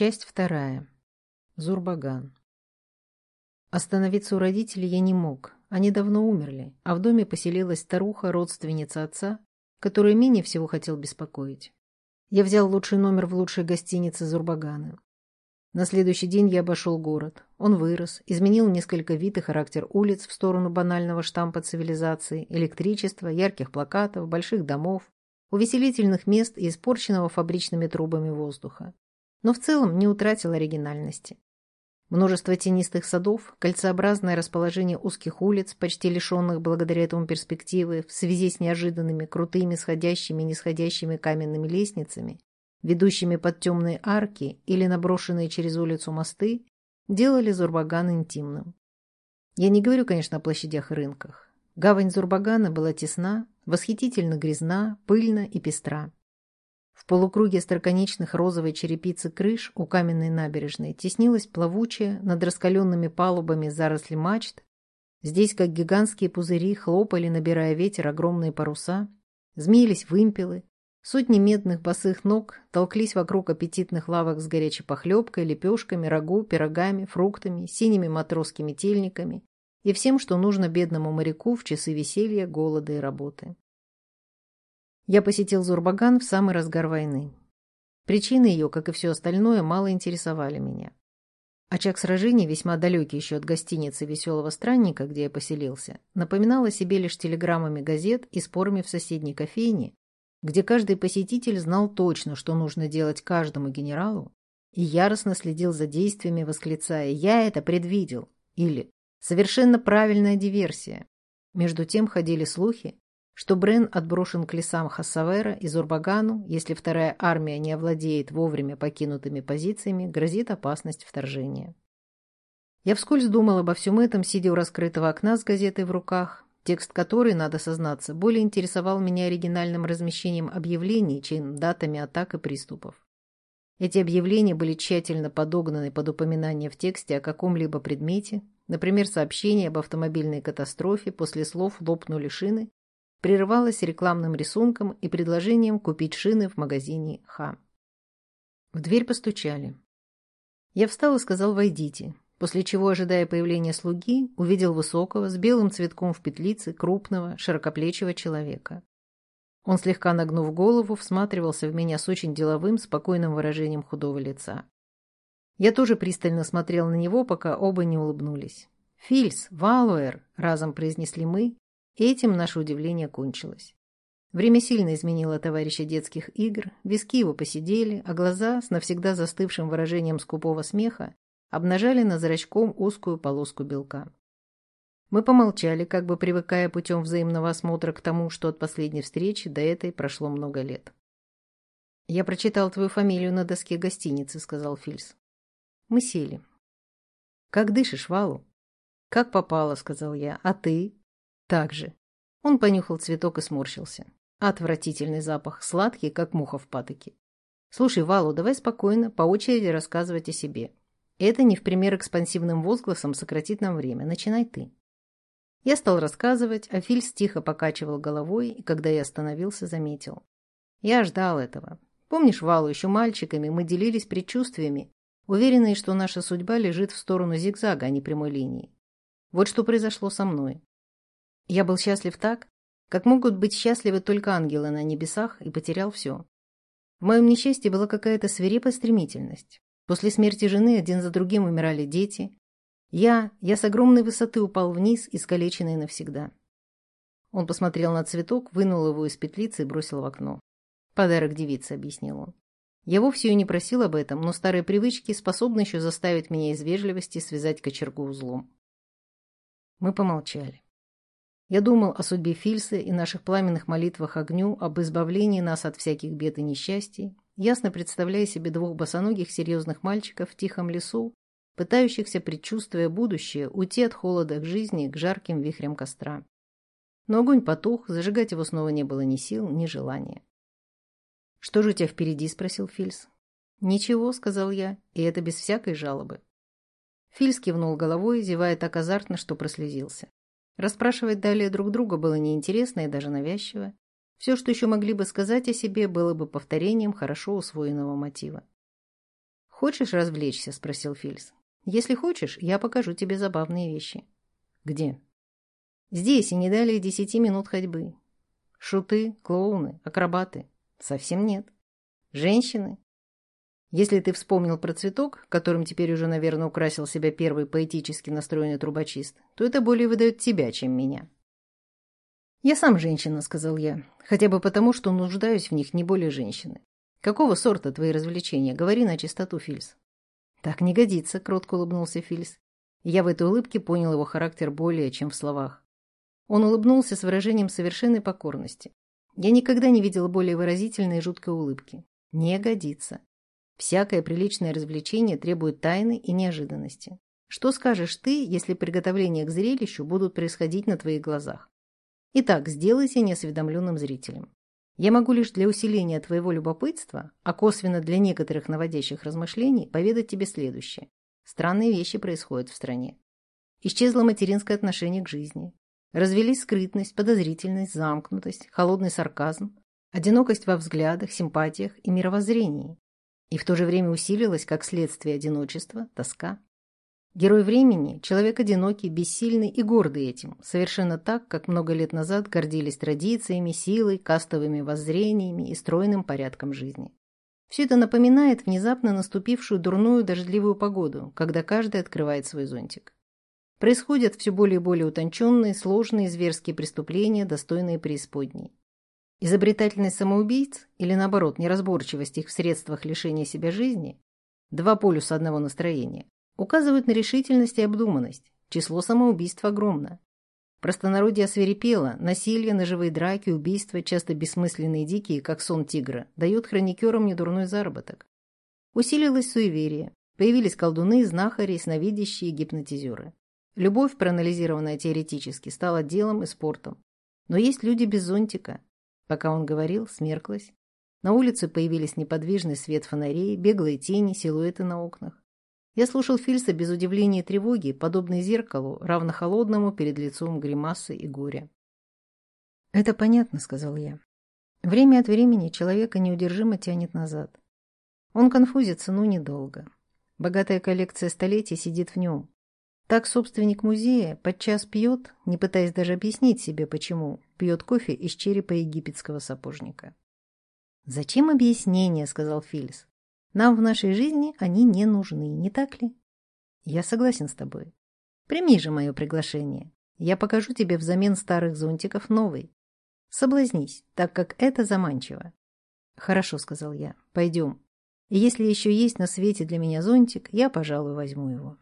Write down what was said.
Часть вторая. Зурбаган. Остановиться у родителей я не мог. Они давно умерли, а в доме поселилась старуха, родственница отца, которую менее всего хотел беспокоить. Я взял лучший номер в лучшей гостинице Зурбагана. На следующий день я обошел город. Он вырос, изменил несколько вид и характер улиц в сторону банального штампа цивилизации, электричества, ярких плакатов, больших домов, увеселительных мест и испорченного фабричными трубами воздуха но в целом не утратил оригинальности. Множество тенистых садов, кольцеобразное расположение узких улиц, почти лишенных благодаря этому перспективы, в связи с неожиданными, крутыми, сходящими и нисходящими каменными лестницами, ведущими под темные арки или наброшенные через улицу мосты, делали Зурбаган интимным. Я не говорю, конечно, о площадях и рынках. Гавань Зурбагана была тесна, восхитительно грязна, пыльна и пестра. В полукруге строконечных розовой черепицы крыш у каменной набережной теснилась плавучая над раскаленными палубами заросли мачт. Здесь, как гигантские пузыри, хлопали, набирая ветер, огромные паруса. Змеились вымпелы. Сотни медных босых ног толклись вокруг аппетитных лавок с горячей похлебкой, лепешками, рагу, пирогами, фруктами, синими матросскими тельниками и всем, что нужно бедному моряку в часы веселья, голода и работы. Я посетил Зурбаган в самый разгар войны. Причины ее, как и все остальное, мало интересовали меня. Очаг сражений, весьма далекий еще от гостиницы «Веселого странника», где я поселился, напоминал о себе лишь телеграммами газет и спорами в соседней кофейне, где каждый посетитель знал точно, что нужно делать каждому генералу, и яростно следил за действиями, восклицая «Я это предвидел» или «Совершенно правильная диверсия». Между тем ходили слухи, что Брен отброшен к лесам Хассавера и Зурбагану, если вторая армия не овладеет вовремя покинутыми позициями, грозит опасность вторжения. Я вскользь думал обо всем этом, сидя у раскрытого окна с газетой в руках, текст которой, надо сознаться, более интересовал меня оригинальным размещением объявлений, чем датами атак и приступов. Эти объявления были тщательно подогнаны под упоминание в тексте о каком-либо предмете, например, сообщение об автомобильной катастрофе после слов «лопнули шины» прерывалась рекламным рисунком и предложением купить шины в магазине «Ха». В дверь постучали. Я встал и сказал «Войдите», после чего, ожидая появления слуги, увидел высокого, с белым цветком в петлице, крупного, широкоплечего человека. Он, слегка нагнув голову, всматривался в меня с очень деловым, спокойным выражением худого лица. Я тоже пристально смотрел на него, пока оба не улыбнулись. «Фильс, Валуэр!» — разом произнесли мы, Этим наше удивление кончилось. Время сильно изменило товарища детских игр, виски его посидели, а глаза с навсегда застывшим выражением скупого смеха обнажали на зрачком узкую полоску белка. Мы помолчали, как бы привыкая путем взаимного осмотра к тому, что от последней встречи до этой прошло много лет. «Я прочитал твою фамилию на доске гостиницы», — сказал Фильс. Мы сели. «Как дышишь, Валу?» «Как попало», — сказал я. «А ты?» Так же. Он понюхал цветок и сморщился. Отвратительный запах, сладкий, как муха в патоке. Слушай, Валу, давай спокойно, по очереди рассказывать о себе. Это не в пример экспансивным возгласом сократит нам время. Начинай ты. Я стал рассказывать, а Фильс тихо покачивал головой, и когда я остановился, заметил. Я ждал этого. Помнишь, Валу, еще мальчиками мы делились предчувствиями, уверенные, что наша судьба лежит в сторону зигзага, а не прямой линии. Вот что произошло со мной. Я был счастлив так, как могут быть счастливы только ангелы на небесах, и потерял все. В моем несчастье была какая-то свирепая стремительность. После смерти жены один за другим умирали дети. Я, я с огромной высоты упал вниз, искалеченный навсегда. Он посмотрел на цветок, вынул его из петлицы и бросил в окно. «Подарок девице», — объяснил он. Я вовсе ее не просил об этом, но старые привычки способны еще заставить меня из вежливости связать кочергу узлом. Мы помолчали. Я думал о судьбе Фильсы и наших пламенных молитвах огню, об избавлении нас от всяких бед и несчастий, ясно представляя себе двух босоногих серьезных мальчиков в тихом лесу, пытающихся, предчувствуя будущее, уйти от холода к жизни, к жарким вихрям костра. Но огонь потух, зажигать его снова не было ни сил, ни желания. «Что же у тебя впереди?» – спросил Фильс. «Ничего», – сказал я, и это без всякой жалобы. Фильс кивнул головой, зевая так азартно, что прослезился. Расспрашивать далее друг друга было неинтересно и даже навязчиво. Все, что еще могли бы сказать о себе, было бы повторением хорошо усвоенного мотива. «Хочешь развлечься?» – спросил Фильс. «Если хочешь, я покажу тебе забавные вещи». «Где?» «Здесь и не далее десяти минут ходьбы. Шуты, клоуны, акробаты. Совсем нет. Женщины. Если ты вспомнил про цветок, которым теперь уже, наверное, украсил себя первый поэтически настроенный трубочист, то это более выдает тебя, чем меня». «Я сам женщина», — сказал я, «хотя бы потому, что нуждаюсь в них не более женщины. Какого сорта твои развлечения? Говори на чистоту, Фильс». «Так не годится», — кротко улыбнулся Фильс. Я в этой улыбке понял его характер более, чем в словах. Он улыбнулся с выражением совершенной покорности. Я никогда не видел более выразительной и жуткой улыбки. Не годится. Всякое приличное развлечение требует тайны и неожиданности. Что скажешь ты, если приготовления к зрелищу будут происходить на твоих глазах? Итак, сделайся неосведомленным зрителем. Я могу лишь для усиления твоего любопытства, а косвенно для некоторых наводящих размышлений, поведать тебе следующее. Странные вещи происходят в стране. Исчезло материнское отношение к жизни. Развелись скрытность, подозрительность, замкнутость, холодный сарказм, одинокость во взглядах, симпатиях и мировоззрении. И в то же время усилилась, как следствие одиночества, тоска. Герой времени – человек одинокий, бессильный и гордый этим, совершенно так, как много лет назад гордились традициями, силой, кастовыми воззрениями и стройным порядком жизни. Все это напоминает внезапно наступившую дурную дождливую погоду, когда каждый открывает свой зонтик. Происходят все более и более утонченные, сложные зверские преступления, достойные преисподней. Изобретательность самоубийц или, наоборот, неразборчивость их в средствах лишения себя жизни – два полюса одного настроения указывают на решительность и обдуманность. Число самоубийств огромно. Простонародье осверепело, насилие, ножевые драки, убийства, часто бессмысленные дикие, как сон тигра, дают хроникерам недурной заработок. Усилилось суеверие. Появились колдуны, знахари, сновидящие, гипнотизеры. Любовь, проанализированная теоретически, стала делом и спортом. Но есть люди без зонтика. Пока он говорил, смерклось. На улице появились неподвижный свет фонарей, беглые тени, силуэты на окнах. Я слушал Фильса без удивления и тревоги, подобной зеркалу, равно холодному перед лицом гримасы и горя. «Это понятно», — сказал я. «Время от времени человека неудержимо тянет назад. Он конфузится, но недолго. Богатая коллекция столетий сидит в нем. Так собственник музея подчас пьет, не пытаясь даже объяснить себе, почему, пьет кофе из черепа египетского сапожника. «Зачем объяснение?» — сказал Фильс. Нам в нашей жизни они не нужны, не так ли? Я согласен с тобой. Прими же мое приглашение. Я покажу тебе взамен старых зонтиков новый. Соблазнись, так как это заманчиво. Хорошо, сказал я. Пойдем. Если еще есть на свете для меня зонтик, я, пожалуй, возьму его.